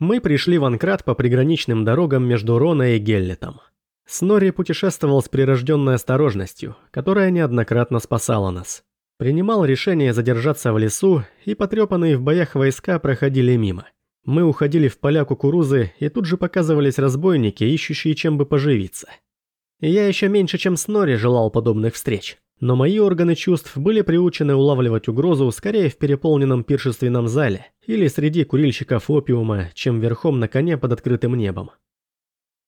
Мы пришли в Анкрат по приграничным дорогам между Рона и Геллетом. Снори путешествовал с прирожденной осторожностью, которая неоднократно спасала нас. Принимал решение задержаться в лесу, и потрепанные в боях войска проходили мимо. Мы уходили в поля кукурузы, и тут же показывались разбойники, ищущие чем бы поживиться. Я еще меньше, чем Снори, желал подобных встреч. Но мои органы чувств были приучены улавливать угрозу скорее в переполненном пиршественном зале или среди курильщиков опиума, чем верхом на коне под открытым небом.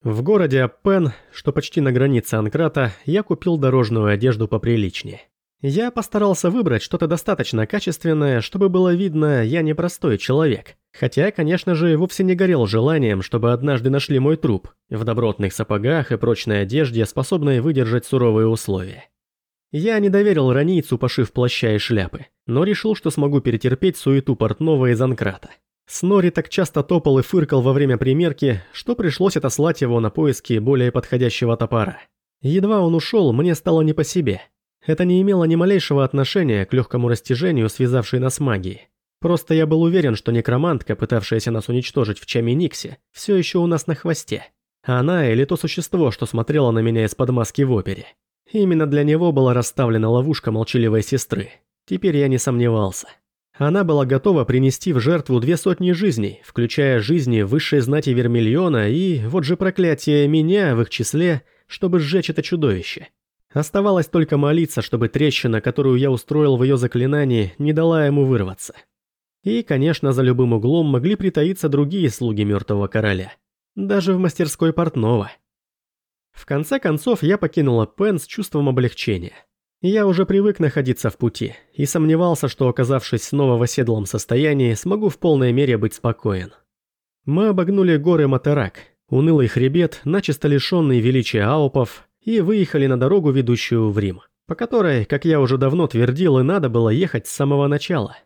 В городе Аппен, что почти на границе Анкрата, я купил дорожную одежду поприличнее. Я постарался выбрать что-то достаточно качественное, чтобы было видно, я не простой человек. Хотя, конечно же, вовсе не горел желанием, чтобы однажды нашли мой труп, в добротных сапогах и прочной одежде, способной выдержать суровые условия. Я не доверил ранийцу, пошив плаща и шляпы, но решил, что смогу перетерпеть суету портного из Анкрата. Снори так часто топал и фыркал во время примерки, что пришлось отослать его на поиски более подходящего топора. Едва он ушел, мне стало не по себе – это не имело ни малейшего отношения к легкому растяжению, связавшей нас магии. Просто я был уверен, что некромантка, пытавшаяся нас уничтожить в Чаме Никсе, все еще у нас на хвосте. Она или то существо, что смотрело на меня из-под маски в опере. Именно для него была расставлена ловушка молчаливой сестры. Теперь я не сомневался. Она была готова принести в жертву две сотни жизней, включая жизни высшей знати Вермильона и, вот же проклятие, меня в их числе, чтобы сжечь это чудовище. Оставалось только молиться, чтобы трещина, которую я устроил в ее заклинании, не дала ему вырваться. И, конечно, за любым углом могли притаиться другие слуги мертвого короля. Даже в мастерской портного. В конце концов, я покинула Пен с чувством облегчения. Я уже привык находиться в пути, и сомневался, что, оказавшись снова в оседлом состоянии, смогу в полной мере быть спокоен. Мы обогнули горы Матерак, унылый хребет, начисто лишенный величия аупов, и выехали на дорогу, ведущую в Рим, по которой, как я уже давно твердил, и надо было ехать с самого начала.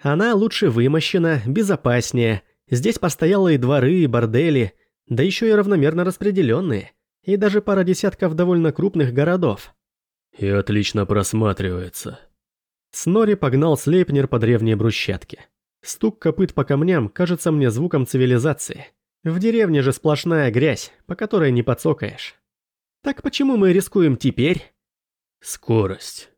Она лучше вымощена, безопаснее, здесь постоялые дворы и бордели, да еще и равномерно распределенные, и даже пара десятков довольно крупных городов. И отлично просматривается. Снори погнал Слейпнер по древней брусчатке. Стук копыт по камням кажется мне звуком цивилизации. В деревне же сплошная грязь, по которой не подсокаешь. Так почему мы рискуем теперь? Скорость.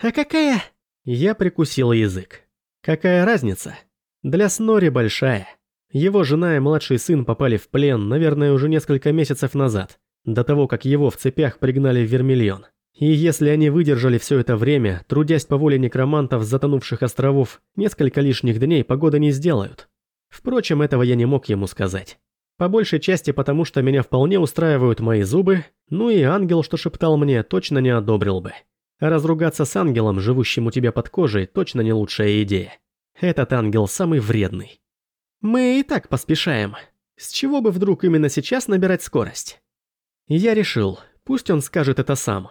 А какая? Я прикусил язык. Какая разница? Для Снори большая. Его жена и младший сын попали в плен, наверное, уже несколько месяцев назад, до того, как его в цепях пригнали в Вермильон. И если они выдержали все это время, трудясь по воле некромантов затонувших островов, несколько лишних дней погода не сделают. Впрочем, этого я не мог ему сказать. По большей части потому, что меня вполне устраивают мои зубы, ну и ангел, что шептал мне, точно не одобрил бы. разругаться с ангелом, живущим у тебя под кожей, точно не лучшая идея. Этот ангел самый вредный. Мы и так поспешаем. С чего бы вдруг именно сейчас набирать скорость? Я решил, пусть он скажет это сам.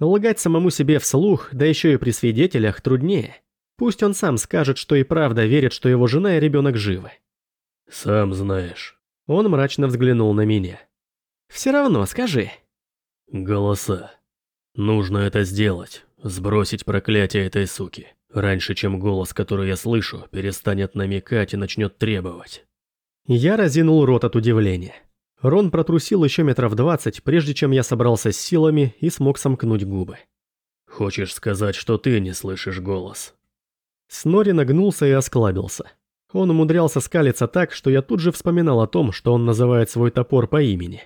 Лгать самому себе вслух, да еще и при свидетелях, труднее. Пусть он сам скажет, что и правда верит, что его жена и ребенок живы. «Сам знаешь». Он мрачно взглянул на меня. «Все равно, скажи». «Голоса. Нужно это сделать. Сбросить проклятие этой суки. Раньше, чем голос, который я слышу, перестанет намекать и начнет требовать». Я разинул рот от удивления. Рон протрусил еще метров двадцать, прежде чем я собрался с силами и смог сомкнуть губы. «Хочешь сказать, что ты не слышишь голос?» Снори нагнулся и осклабился. Он умудрялся скалиться так, что я тут же вспоминал о том, что он называет свой топор по имени.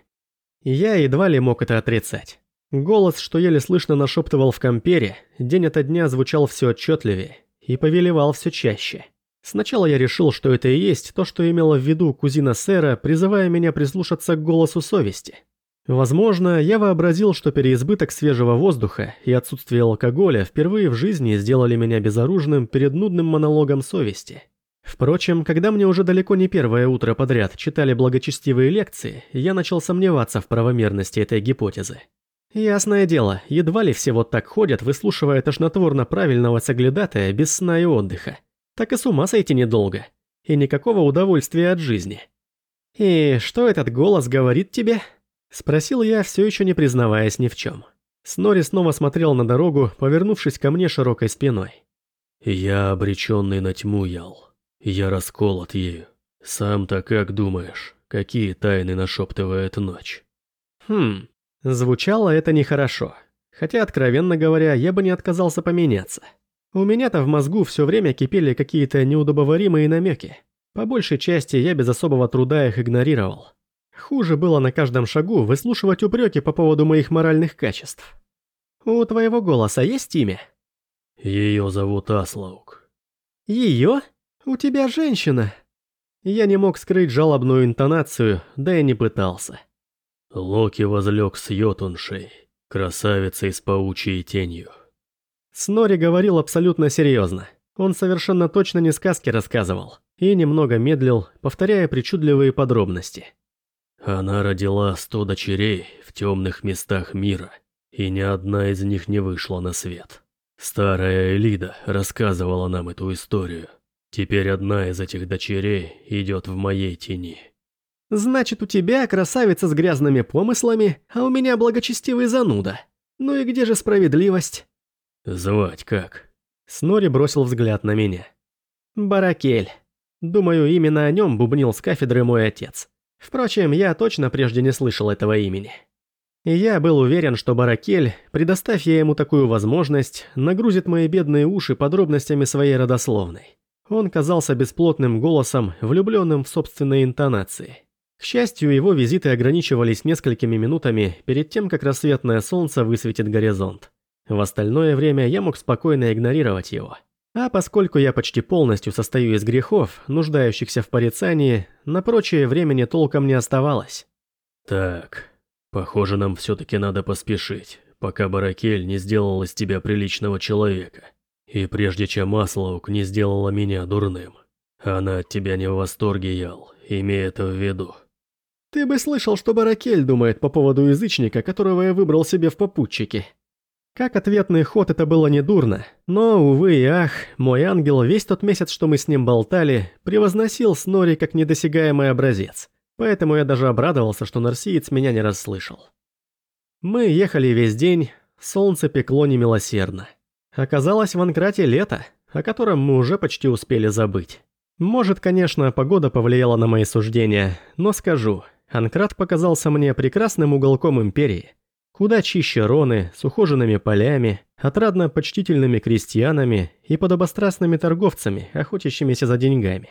Я едва ли мог это отрицать. Голос, что еле слышно нашептывал в компере, день ото дня звучал все отчетливее и повелевал все чаще. Сначала я решил, что это и есть то, что имела в виду кузина сэра, призывая меня прислушаться к голосу совести. Возможно, я вообразил, что переизбыток свежего воздуха и отсутствие алкоголя впервые в жизни сделали меня безоружным перед нудным монологом совести. Впрочем, когда мне уже далеко не первое утро подряд читали благочестивые лекции, я начал сомневаться в правомерности этой гипотезы. Ясное дело, едва ли все вот так ходят, выслушивая тошнотворно правильного соглядатая без сна и отдыха. Так и с ума сойти недолго. И никакого удовольствия от жизни. «И что этот голос говорит тебе?» Спросил я, все еще не признаваясь ни в чем. Снори снова смотрел на дорогу, повернувшись ко мне широкой спиной. «Я обреченный на тьму, Ял. Я расколот ею. Сам-то как думаешь, какие тайны нашептывает ночь? Хм, звучало это нехорошо. Хотя, откровенно говоря, я бы не отказался поменяться. У меня-то в мозгу все время кипели какие-то неудобоваримые намеки. По большей части я без особого труда их игнорировал. Хуже было на каждом шагу выслушивать упреки по поводу моих моральных качеств. У твоего голоса есть имя? Ее зовут Аслаук. Ее? У тебя женщина. Я не мог скрыть жалобную интонацию, да и не пытался. Локи возлег с Йотуншей, красавицей с паучьей тенью. Снори говорил абсолютно серьезно. Он совершенно точно не сказки рассказывал и немного медлил, повторяя причудливые подробности. Она родила сто дочерей в темных местах мира, и ни одна из них не вышла на свет. Старая Элида рассказывала нам эту историю. Теперь одна из этих дочерей идет в моей тени. Значит, у тебя красавица с грязными помыслами, а у меня благочестивый зануда. Ну и где же справедливость? Звать как? Снори бросил взгляд на меня. Баракель. Думаю, именно о нем бубнил с кафедры мой отец. Впрочем, я точно прежде не слышал этого имени. Я был уверен, что Баракель, предоставь я ему такую возможность, нагрузит мои бедные уши подробностями своей родословной. Он казался бесплотным голосом, влюбленным в собственные интонации. К счастью, его визиты ограничивались несколькими минутами перед тем, как рассветное солнце высветит горизонт. В остальное время я мог спокойно игнорировать его. А поскольку я почти полностью состою из грехов, нуждающихся в порицании, на прочее времени толком не оставалось. Так, похоже, нам все-таки надо поспешить, пока Баракель не сделал из тебя приличного человека. И прежде чем Маслаук не сделала меня дурным. Она от тебя не в восторге, Ял, имей это в виду. Ты бы слышал, что Баракель думает по поводу язычника, которого я выбрал себе в попутчике. Как ответный ход это было недурно, но, увы и ах, мой ангел весь тот месяц, что мы с ним болтали, превозносил Снори как недосягаемый образец, поэтому я даже обрадовался, что нарсиец меня не расслышал. Мы ехали весь день, солнце пекло немилосердно. Оказалось, в Анкрате лето, о котором мы уже почти успели забыть. Может, конечно, погода повлияла на мои суждения, но скажу, Анкрат показался мне прекрасным уголком Империи – Куда чище Роны, с ухоженными полями, отрадно-почтительными крестьянами и подобострастными торговцами, охотящимися за деньгами.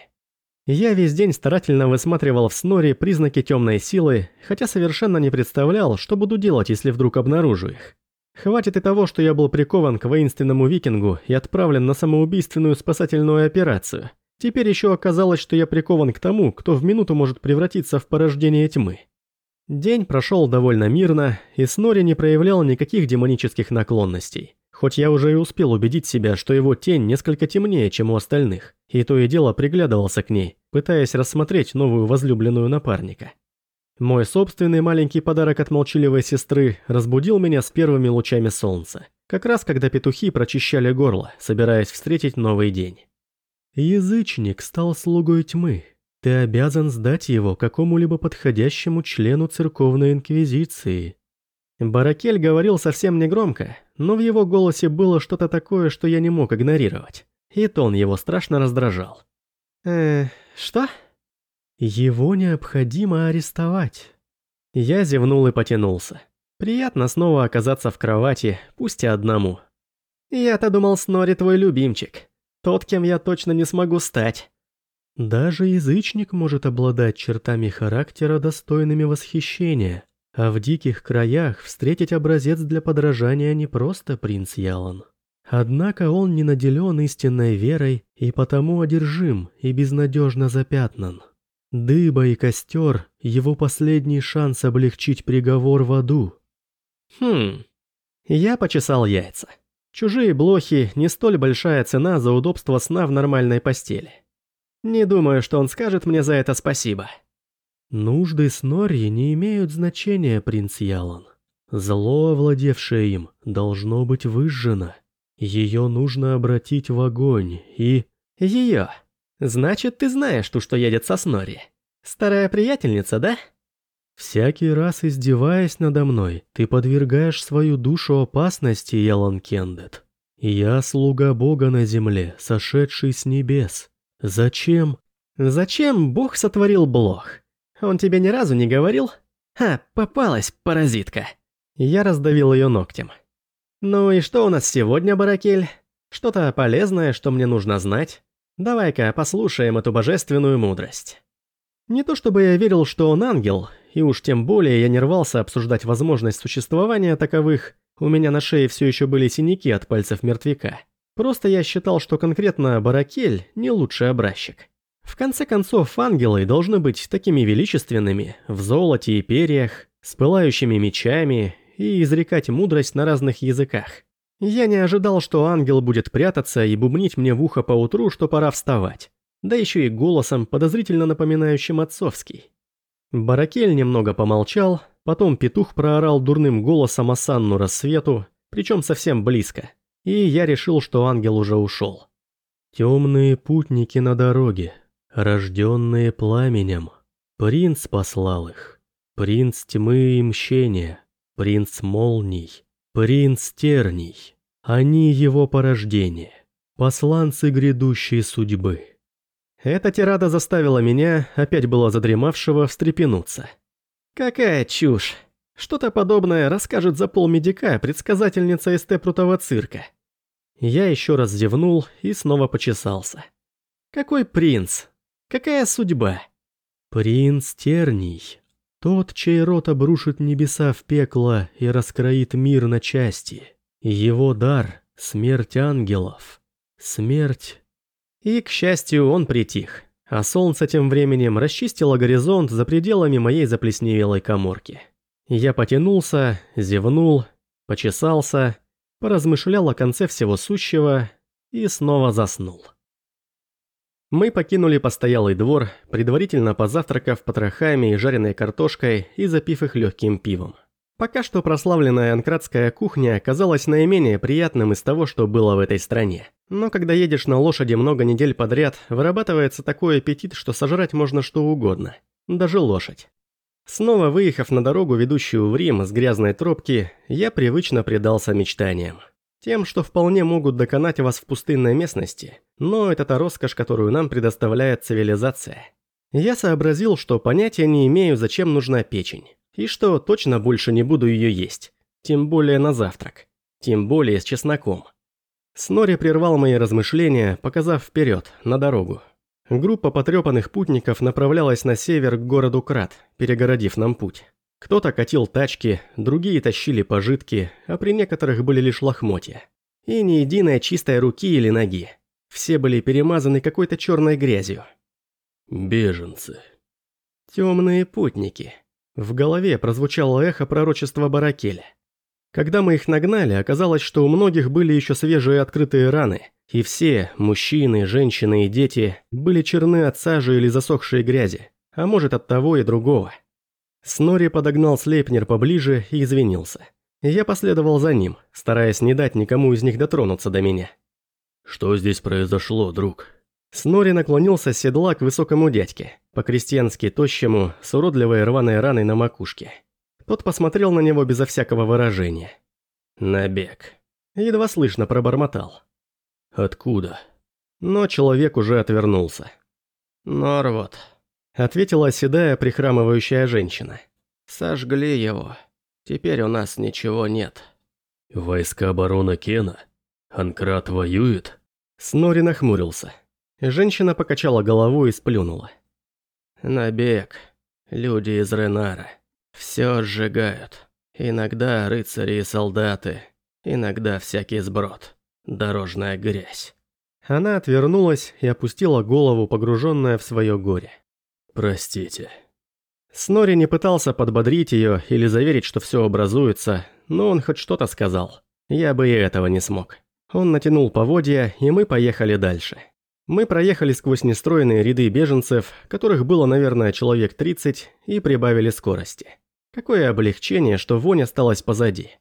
Я весь день старательно высматривал в Сноре признаки темной силы, хотя совершенно не представлял, что буду делать, если вдруг обнаружу их. Хватит и того, что я был прикован к воинственному викингу и отправлен на самоубийственную спасательную операцию. Теперь еще оказалось, что я прикован к тому, кто в минуту может превратиться в порождение тьмы. День прошел довольно мирно, и Снори не проявлял никаких демонических наклонностей. Хоть я уже и успел убедить себя, что его тень несколько темнее, чем у остальных, и то и дело приглядывался к ней, пытаясь рассмотреть новую возлюбленную напарника. Мой собственный маленький подарок от молчаливой сестры разбудил меня с первыми лучами солнца, как раз когда петухи прочищали горло, собираясь встретить новый день. Язычник стал слугой тьмы, ты обязан сдать его какому-либо подходящему члену церковной инквизиции. Баракель говорил совсем негромко, но в его голосе было что-то такое, что я не мог игнорировать. И тон его страшно раздражал. «Э, что?» «Его необходимо арестовать». Я зевнул и потянулся. Приятно снова оказаться в кровати, пусть и одному. Я-то думал, Снори твой любимчик. Тот, кем я точно не смогу стать. Даже язычник может обладать чертами характера, достойными восхищения, а в диких краях встретить образец для подражания не просто принц Ялан. Однако он не наделен истинной верой и потому одержим и безнадежно запятнан. Дыба и костер – его последний шанс облегчить приговор в аду. Хм, я почесал яйца. Чужие блохи – не столь большая цена за удобство сна в нормальной постели. Не думаю, что он скажет мне за это спасибо. Нужды Снорри не имеют значения, принц Ялан. Зло, овладевшее им, должно быть выжжено. Ее нужно обратить в огонь и... Ее? Значит, ты знаешь ту, что едет со Снорри. Старая приятельница, да? Всякий раз издеваясь надо мной, ты подвергаешь свою душу опасности, Ялан Кендет. Я слуга Бога на земле, сошедший с небес. Зачем? Зачем Бог сотворил блох? Он тебе ни разу не говорил? Ха, попалась, паразитка. Я раздавил ее ногтем. Ну и что у нас сегодня, Баракель? Что-то полезное, что мне нужно знать? Давай-ка послушаем эту божественную мудрость. Не то чтобы я верил, что он ангел, и уж тем более я не рвался обсуждать возможность существования таковых, у меня на шее все еще были синяки от пальцев мертвяка. Просто я считал, что конкретно Баракель не лучший образчик. В конце концов, ангелы должны быть такими величественными, в золоте и перьях, с пылающими мечами и изрекать мудрость на разных языках. Я не ожидал, что ангел будет прятаться и бубнить мне в ухо по утру, что пора вставать. Да еще и голосом, подозрительно напоминающим отцовский. Баракель немного помолчал, потом петух проорал дурным голосом Асанну рассвету, причем совсем близко, и я решил, что ангел уже ушел. «Темные путники на дороге, рожденные пламенем, принц послал их, принц тьмы и мщения, принц молний, принц терний, они его порождение, посланцы грядущей судьбы». Эта тирада заставила меня, опять было задремавшего, встрепенуться. Какая чушь! Что-то подобное расскажет за полмедика предсказательница из Тепрутова цирка. Я еще раз зевнул и снова почесался. Какой принц? Какая судьба? Принц Терний. Тот, чей рот обрушит небеса в пекло и раскроит мир на части. Его дар — смерть ангелов. Смерть и, к счастью, он притих, а солнце тем временем расчистило горизонт за пределами моей заплесневелой коморки. Я потянулся, зевнул, почесался, поразмышлял о конце всего сущего и снова заснул. Мы покинули постоялый двор, предварительно позавтракав потрохами и жареной картошкой и запив их легким пивом. Пока что прославленная анкратская кухня оказалась наименее приятным из того, что было в этой стране. Но когда едешь на лошади много недель подряд, вырабатывается такой аппетит, что сожрать можно что угодно. Даже лошадь. Снова выехав на дорогу, ведущую в Рим с грязной тропки, я привычно предался мечтаниям. Тем, что вполне могут доконать вас в пустынной местности, но это та роскошь, которую нам предоставляет цивилизация. Я сообразил, что понятия не имею, зачем нужна печень. И что точно больше не буду ее есть. Тем более на завтрак. Тем более с чесноком. Снори прервал мои размышления, показав вперед, на дорогу. Группа потрепанных путников направлялась на север к городу Крат, перегородив нам путь. Кто-то катил тачки, другие тащили пожитки, а при некоторых были лишь лохмотья. И ни единой чистой руки или ноги. Все были перемазаны какой-то черной грязью. Беженцы. Темные путники. В голове прозвучало эхо пророчества Баракеля. Когда мы их нагнали, оказалось, что у многих были еще свежие открытые раны, и все, мужчины, женщины и дети, были черны от сажи или засохшей грязи, а может от того и другого. Снори подогнал Слейпнер поближе и извинился. Я последовал за ним, стараясь не дать никому из них дотронуться до меня. «Что здесь произошло, друг?» Снори наклонился с седла к высокому дядьке, по-крестьянски тощему, с уродливой рваной раной на макушке. Тот посмотрел на него безо всякого выражения. Набег. Едва слышно пробормотал. «Откуда?» Но человек уже отвернулся. «Норвот», — ответила седая прихрамывающая женщина. «Сожгли его. Теперь у нас ничего нет». «Войска барона Кена? Анкрат воюет?» Снори нахмурился. Женщина покачала головой и сплюнула. «Набег. Люди из Ренара. Все сжигают. Иногда рыцари и солдаты. Иногда всякий сброд. Дорожная грязь». Она отвернулась и опустила голову, погруженная в свое горе. «Простите». Снори не пытался подбодрить ее или заверить, что все образуется, но он хоть что-то сказал. Я бы и этого не смог. Он натянул поводья, и мы поехали дальше. Мы проехали сквозь нестроенные ряды беженцев, которых было, наверное, человек 30, и прибавили скорости. Какое облегчение, что вонь осталась позади.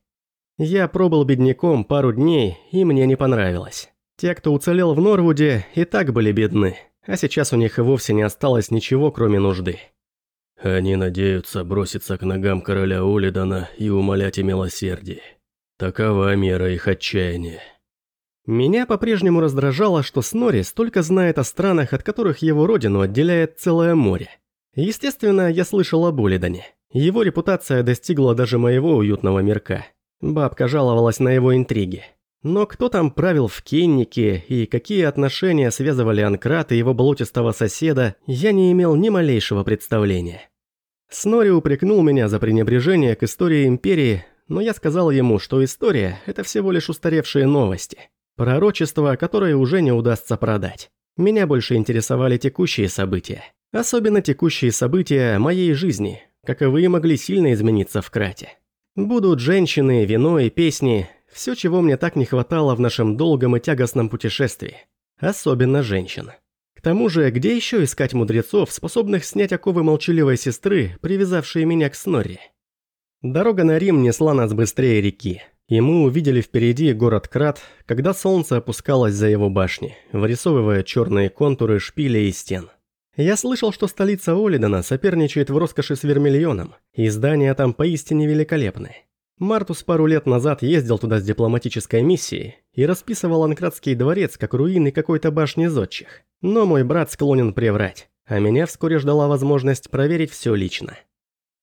Я пробыл бедняком пару дней, и мне не понравилось. Те, кто уцелел в Норвуде, и так были бедны, а сейчас у них и вовсе не осталось ничего, кроме нужды. Они надеются броситься к ногам короля Улидана и умолять о милосердии. Такова мера их отчаяния. Меня по-прежнему раздражало, что Снори столько знает о странах, от которых его родину отделяет целое море. Естественно, я слышал об Улидане. Его репутация достигла даже моего уютного мирка. Бабка жаловалась на его интриги. Но кто там правил в Кеннике и какие отношения связывали Анкрат и его болотистого соседа, я не имел ни малейшего представления. Снори упрекнул меня за пренебрежение к истории Империи, но я сказал ему, что история – это всего лишь устаревшие новости. Пророчества, которые уже не удастся продать. Меня больше интересовали текущие события. Особенно текущие события моей жизни, каковые могли сильно измениться в Крате. Будут женщины, вино и песни, все, чего мне так не хватало в нашем долгом и тягостном путешествии. Особенно женщин. К тому же, где еще искать мудрецов, способных снять оковы молчаливой сестры, привязавшие меня к Снорри? Дорога на Рим несла нас быстрее реки, и мы увидели впереди город Крат, когда солнце опускалось за его башни, вырисовывая черные контуры шпилей и стен. Я слышал, что столица Олидона соперничает в роскоши с Вермильоном, и здания там поистине великолепны. Мартус пару лет назад ездил туда с дипломатической миссией и расписывал Анкратский дворец как руины какой-то башни зодчих. Но мой брат склонен приврать, а меня вскоре ждала возможность проверить все лично.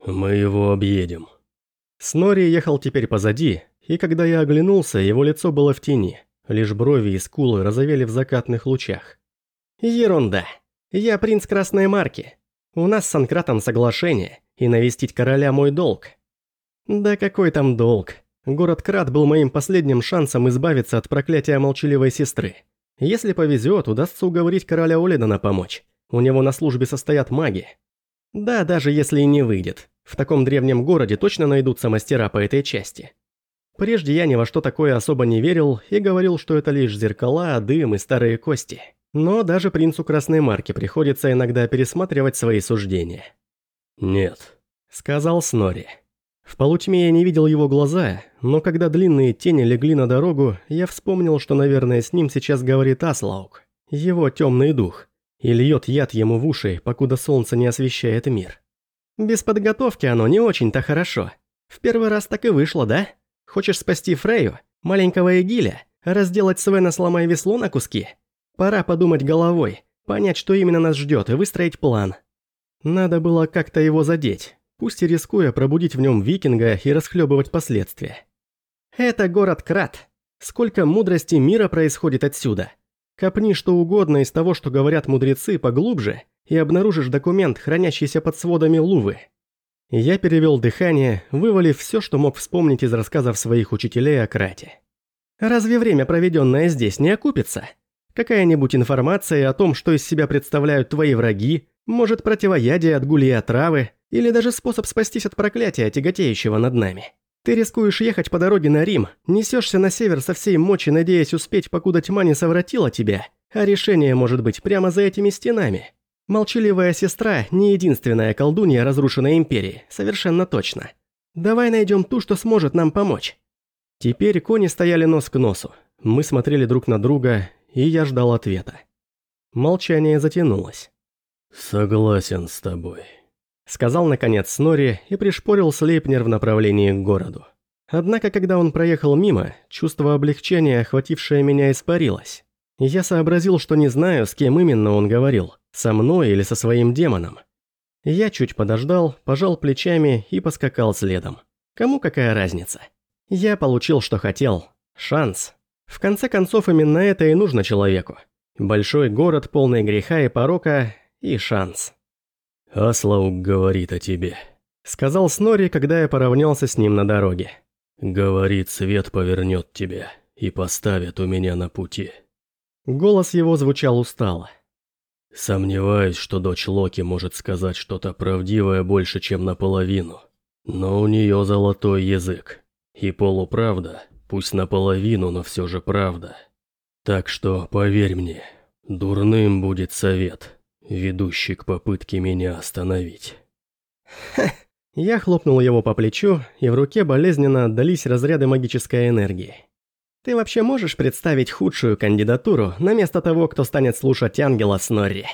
«Мы его объедем». Снори ехал теперь позади, и когда я оглянулся, его лицо было в тени, лишь брови и скулы розовели в закатных лучах. «Ерунда. Я принц Красной Марки. У нас с Анкратом соглашение, и навестить короля мой долг. Да какой там долг. Город Крат был моим последним шансом избавиться от проклятия молчаливой сестры. Если повезет, удастся уговорить короля Оледана помочь. У него на службе состоят маги. Да, даже если и не выйдет. В таком древнем городе точно найдутся мастера по этой части. Прежде я ни во что такое особо не верил и говорил, что это лишь зеркала, дым и старые кости. Но даже принцу Красной Марки приходится иногда пересматривать свои суждения. «Нет», — сказал Снори. В полутьме я не видел его глаза, но когда длинные тени легли на дорогу, я вспомнил, что, наверное, с ним сейчас говорит Аслаук, его темный дух, и льет яд ему в уши, покуда солнце не освещает мир. Без подготовки оно не очень-то хорошо. В первый раз так и вышло, да? Хочешь спасти Фрею, маленького Эгиля, разделать Свена, сломая весло на куски? Пора подумать головой, понять, что именно нас ждет, и выстроить план. Надо было как-то его задеть, пусть и рискуя пробудить в нем викинга и расхлебывать последствия. Это город Крат. Сколько мудрости мира происходит отсюда. Копни что угодно из того, что говорят мудрецы, поглубже, и обнаружишь документ, хранящийся под сводами Лувы. Я перевел дыхание, вывалив все, что мог вспомнить из рассказов своих учителей о Крате. Разве время, проведенное здесь, не окупится? Какая-нибудь информация о том, что из себя представляют твои враги, может противоядие от гули и отравы, или даже способ спастись от проклятия, тяготеющего над нами. Ты рискуешь ехать по дороге на Рим, несешься на север со всей мочи, надеясь успеть, покуда тьма не совратила тебя, а решение может быть прямо за этими стенами. Молчаливая сестра – не единственная колдунья разрушенной империи, совершенно точно. Давай найдем ту, что сможет нам помочь. Теперь кони стояли нос к носу. Мы смотрели друг на друга, и я ждал ответа. Молчание затянулось. «Согласен с тобой», Сказал наконец Снори и пришпорил Слейпнер в направлении к городу. Однако, когда он проехал мимо, чувство облегчения, охватившее меня, испарилось. Я сообразил, что не знаю, с кем именно он говорил, со мной или со своим демоном. Я чуть подождал, пожал плечами и поскакал следом. Кому какая разница? Я получил, что хотел. Шанс. В конце концов, именно это и нужно человеку. Большой город, полный греха и порока, и шанс. «Аслаук говорит о тебе», — сказал Снори, когда я поравнялся с ним на дороге. «Говорит, свет повернет тебя и поставит у меня на пути». Голос его звучал устало. «Сомневаюсь, что дочь Локи может сказать что-то правдивое больше, чем наполовину. Но у нее золотой язык. И полуправда, пусть наполовину, но все же правда. Так что, поверь мне, дурным будет совет» ведущий к попытке меня остановить. Ха. Я хлопнул его по плечу, и в руке болезненно отдались разряды магической энергии. Ты вообще можешь представить худшую кандидатуру на место того, кто станет слушать ангела Снорри?